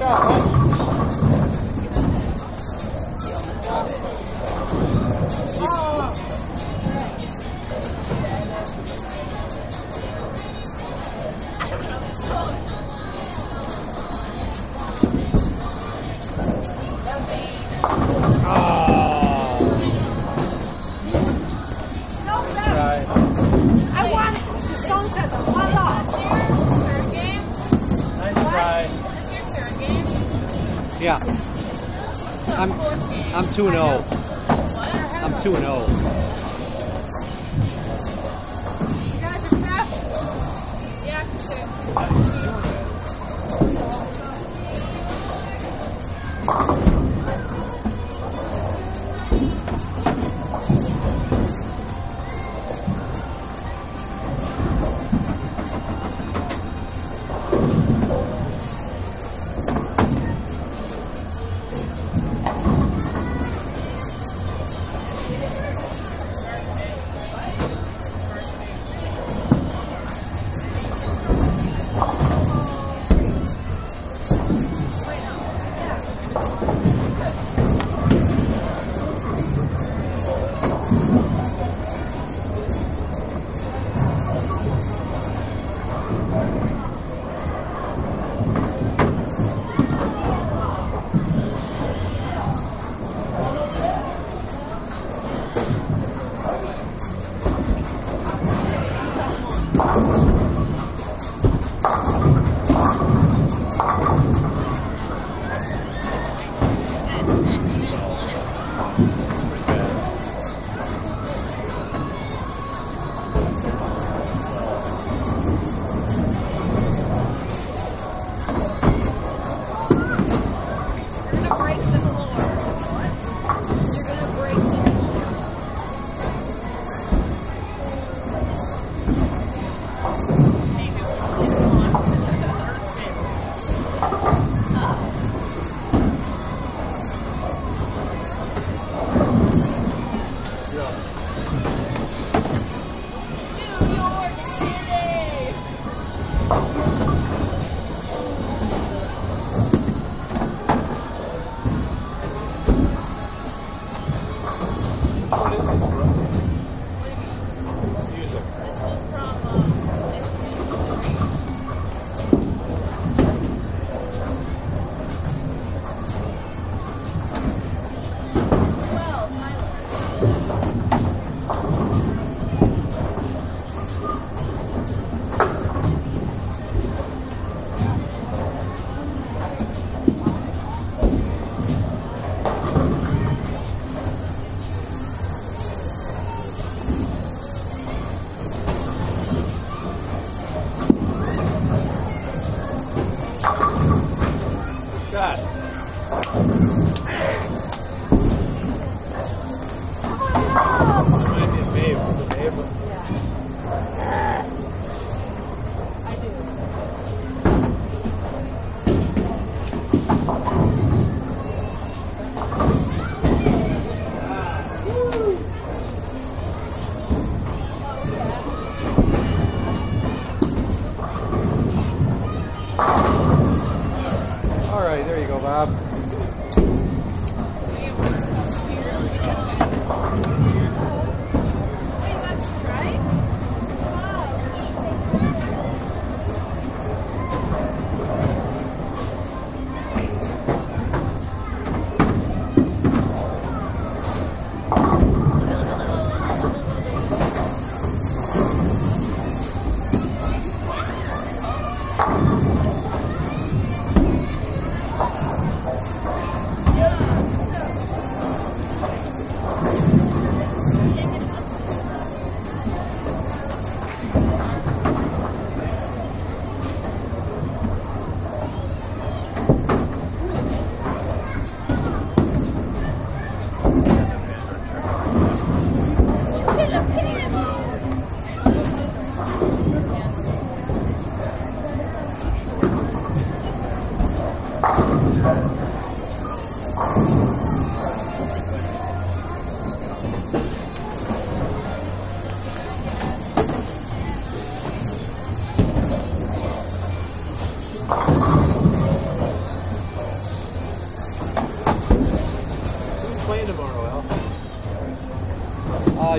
I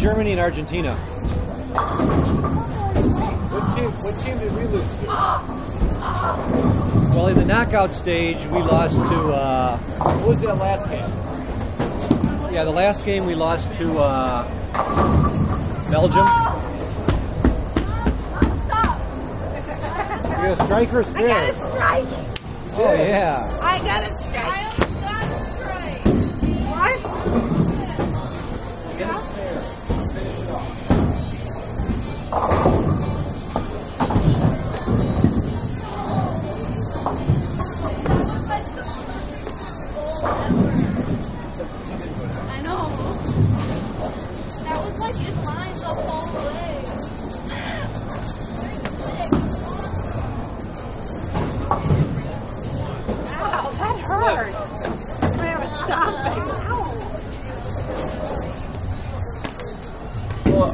Germany and Argentina. What team? What team did we lose to? Well, in the knockout stage, we lost to. Uh, What was that last game? yeah, the last game we lost to uh, Belgium. Stop. You're a striker I got it straight. Oh yeah. I got it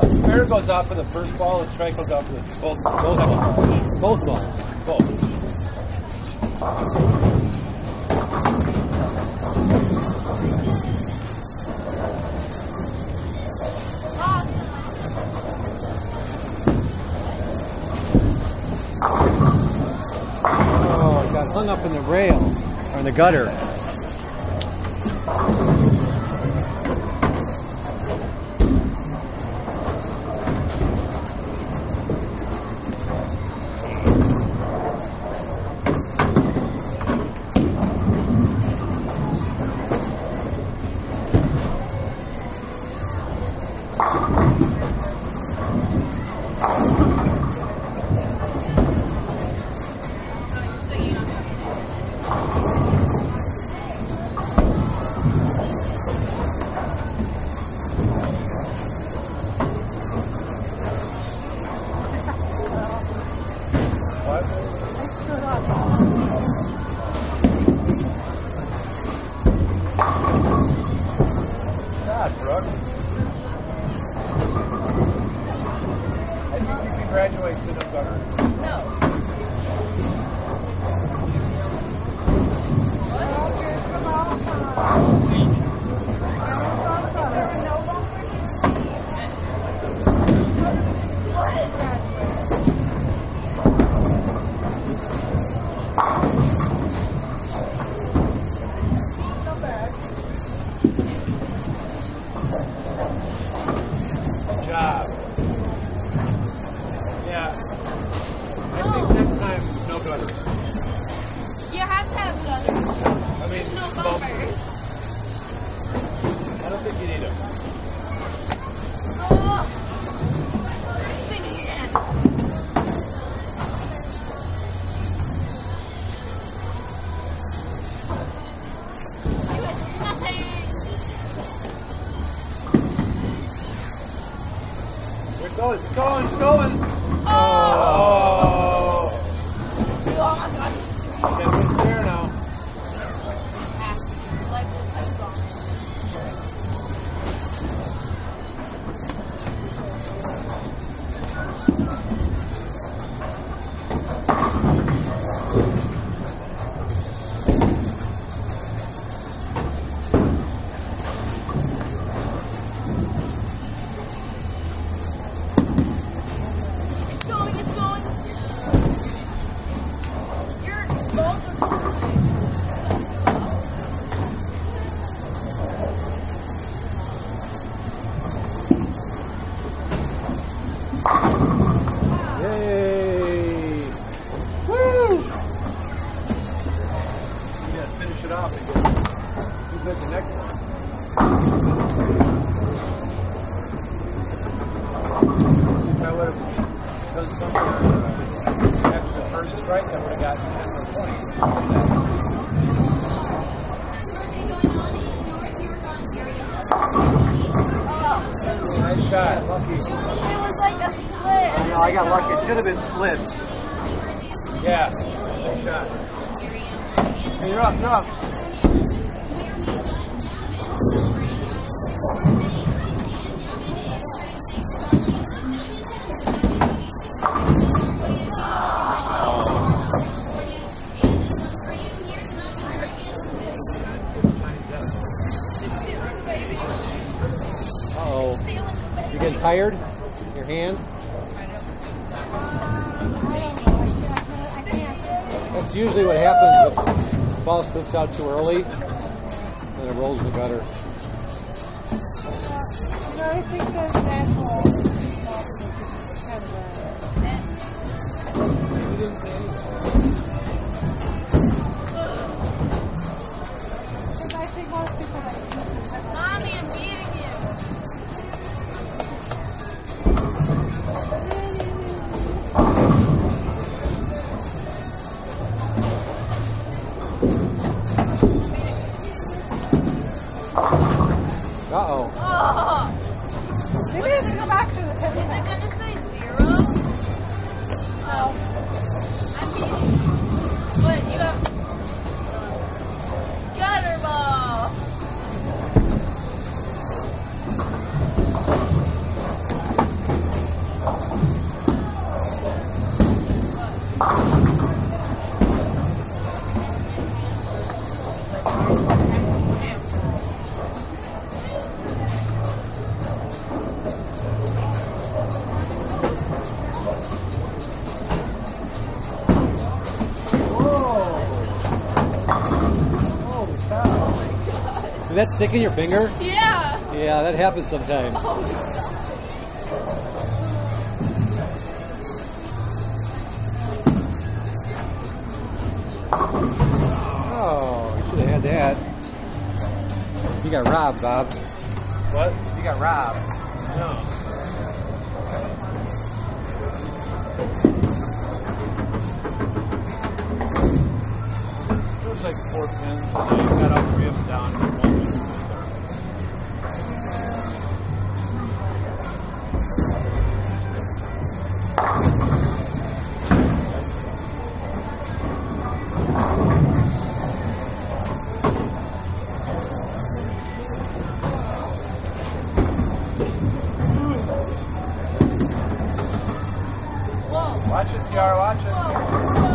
a spare goes out for the first ball, and strike goes out for the both. Both. Both balls. Both. Oh, it got hung up in the rail or in the gutter. It should have been split. Yeah, shot. Hey, you're up, you're up. Oh, oh. The getting tired? Your hand? Usually what happens if the ball slips out too early, then it rolls in the gutter. No, I think that I think most people that stick in your finger? Yeah. Yeah, that happens sometimes. Oh, oh you should have had that. You got robbed, Bob. What? You got robbed. No. It was like four pins. and I got all three of them down. Watch it, Tiara, watch it.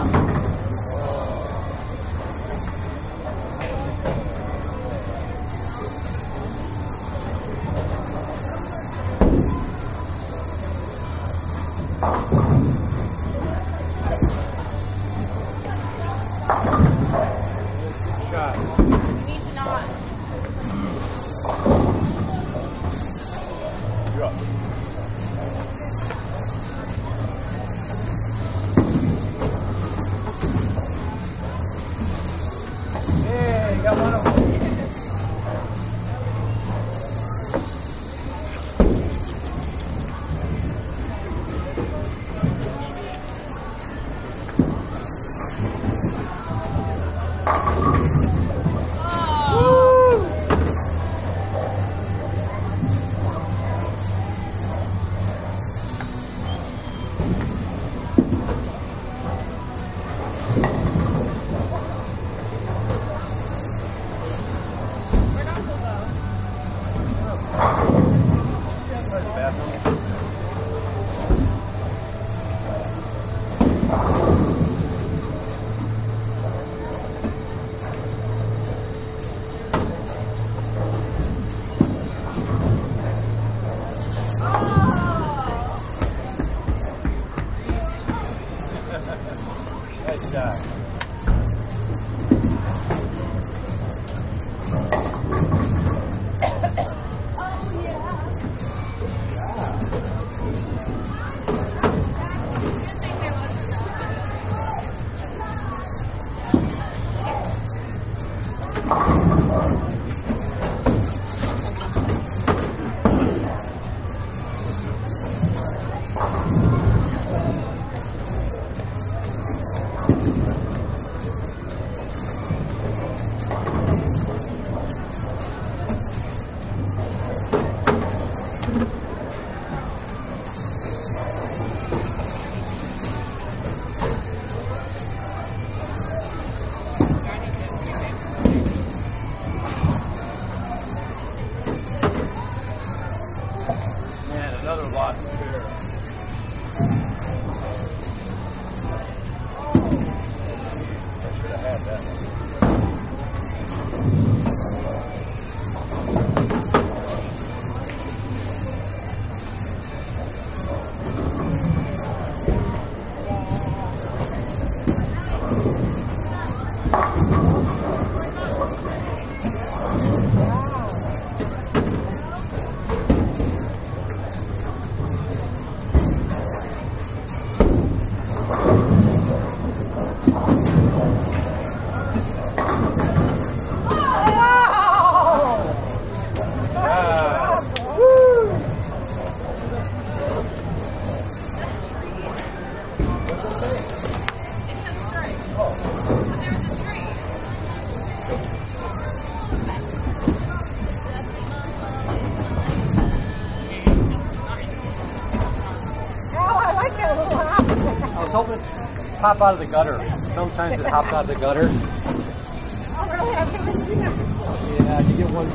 pop out of the gutter. Sometimes it hops out of the gutter. Oh, really? I've never seen that before. Yeah, you get one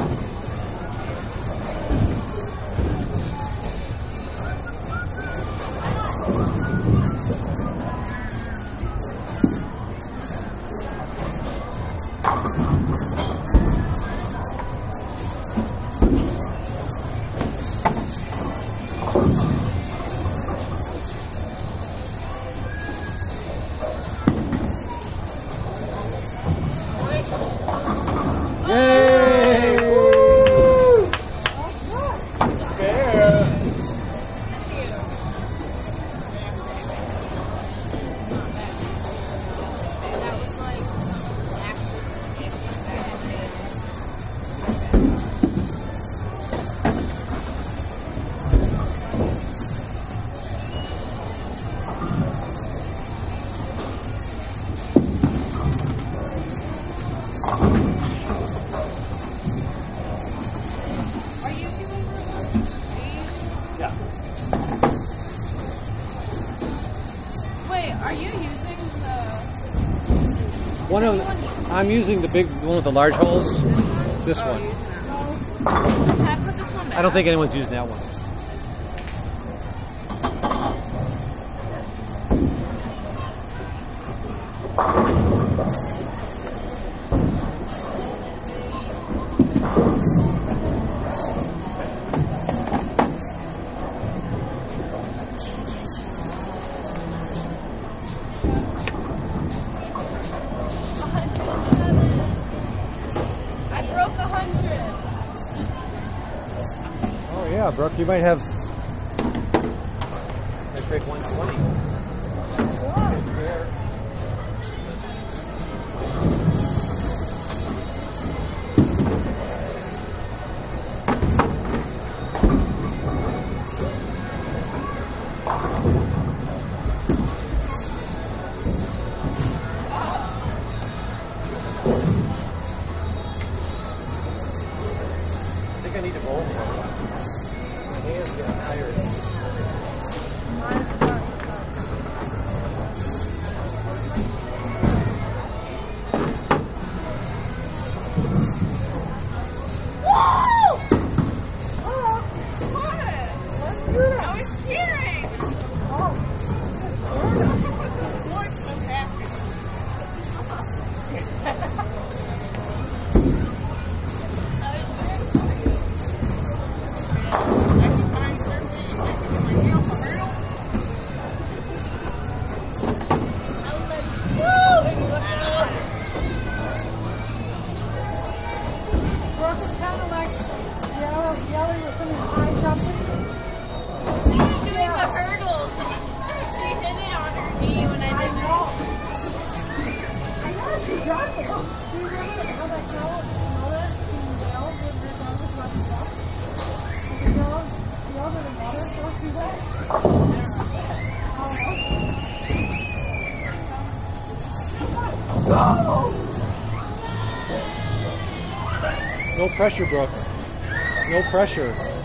pin. One of I'm using the big one with the large holes. This one. I don't think anyone's used that one. Yeah, Brooke. You might have. I 120. No pressure, Brooks. No pressure.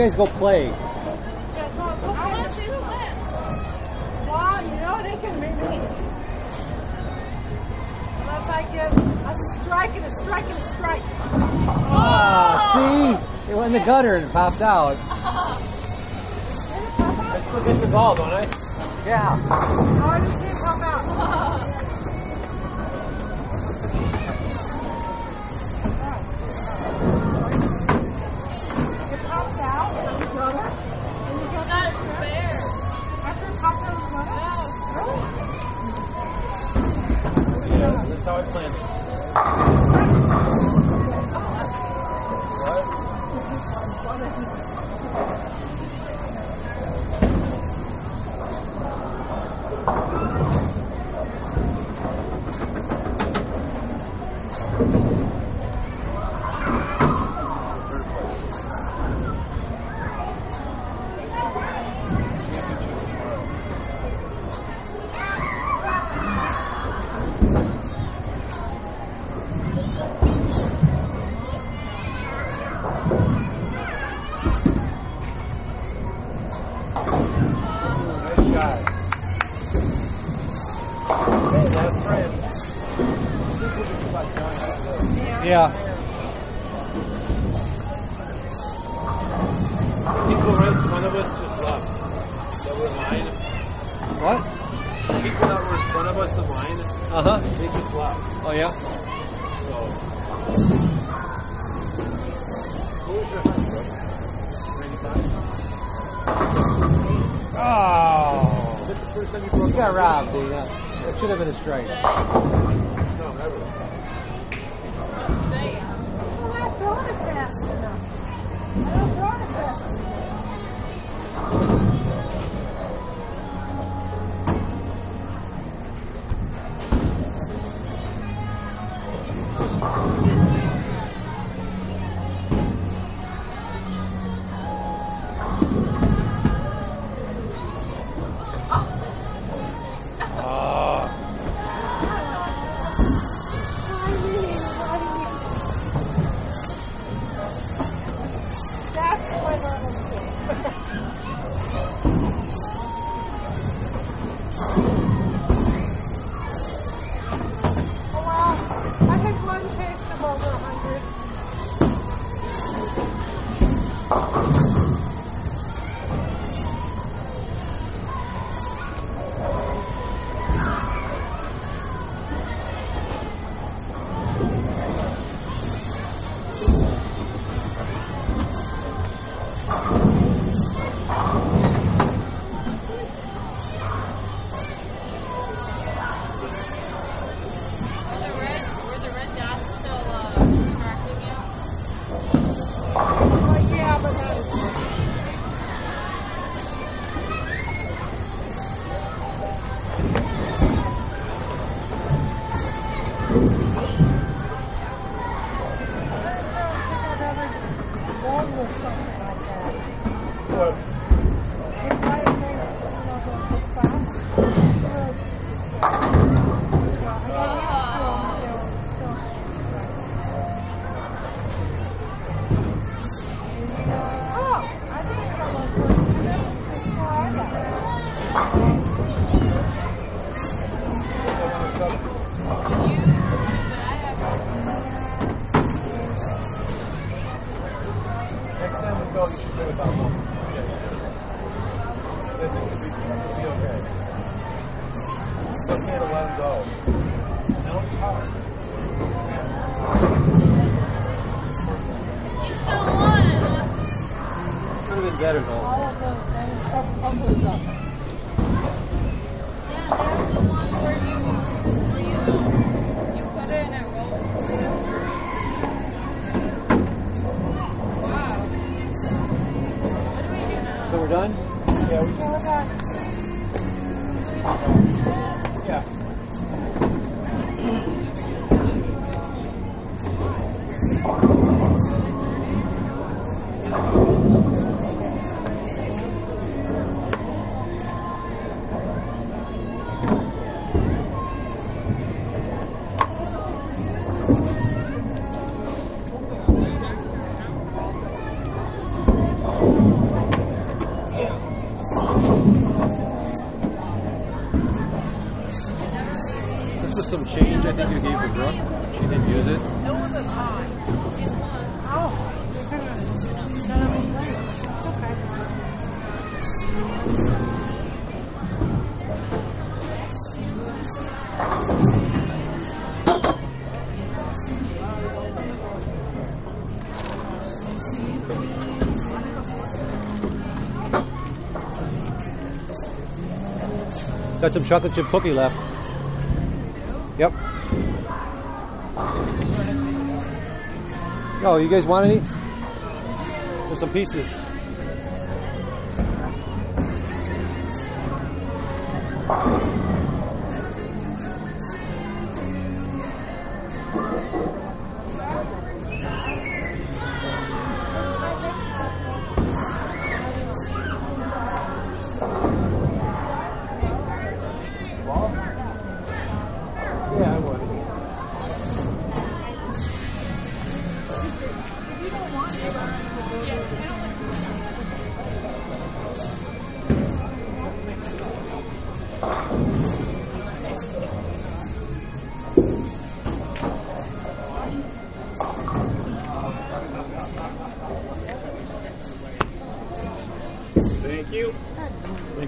guys go play. You know they can me. Unless I a strike and a strike and a strike. Ah, see? It went in the gutter and popped out. I still get the ball, don't I? Yeah. Yeah, that's how I planned it. Yeah. Got some chocolate chip cookie left. Yep. Oh, you guys want any? There's some pieces.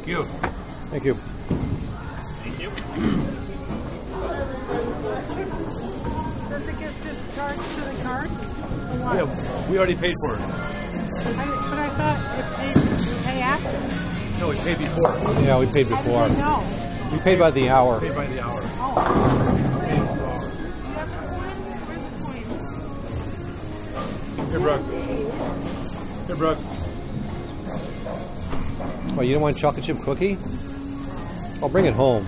Thank you. Thank you. Thank you. Does it get discharged to the card? Or what? Yeah, we already paid for it. I, but I thought it paid, you pay after. No, we paid before. Yeah, we paid How before. did they know? We paid by the hour. Paid by the hour. Oh, Paid per hour. you Oh, you don't want chocolate chip cookie? I'll bring it home.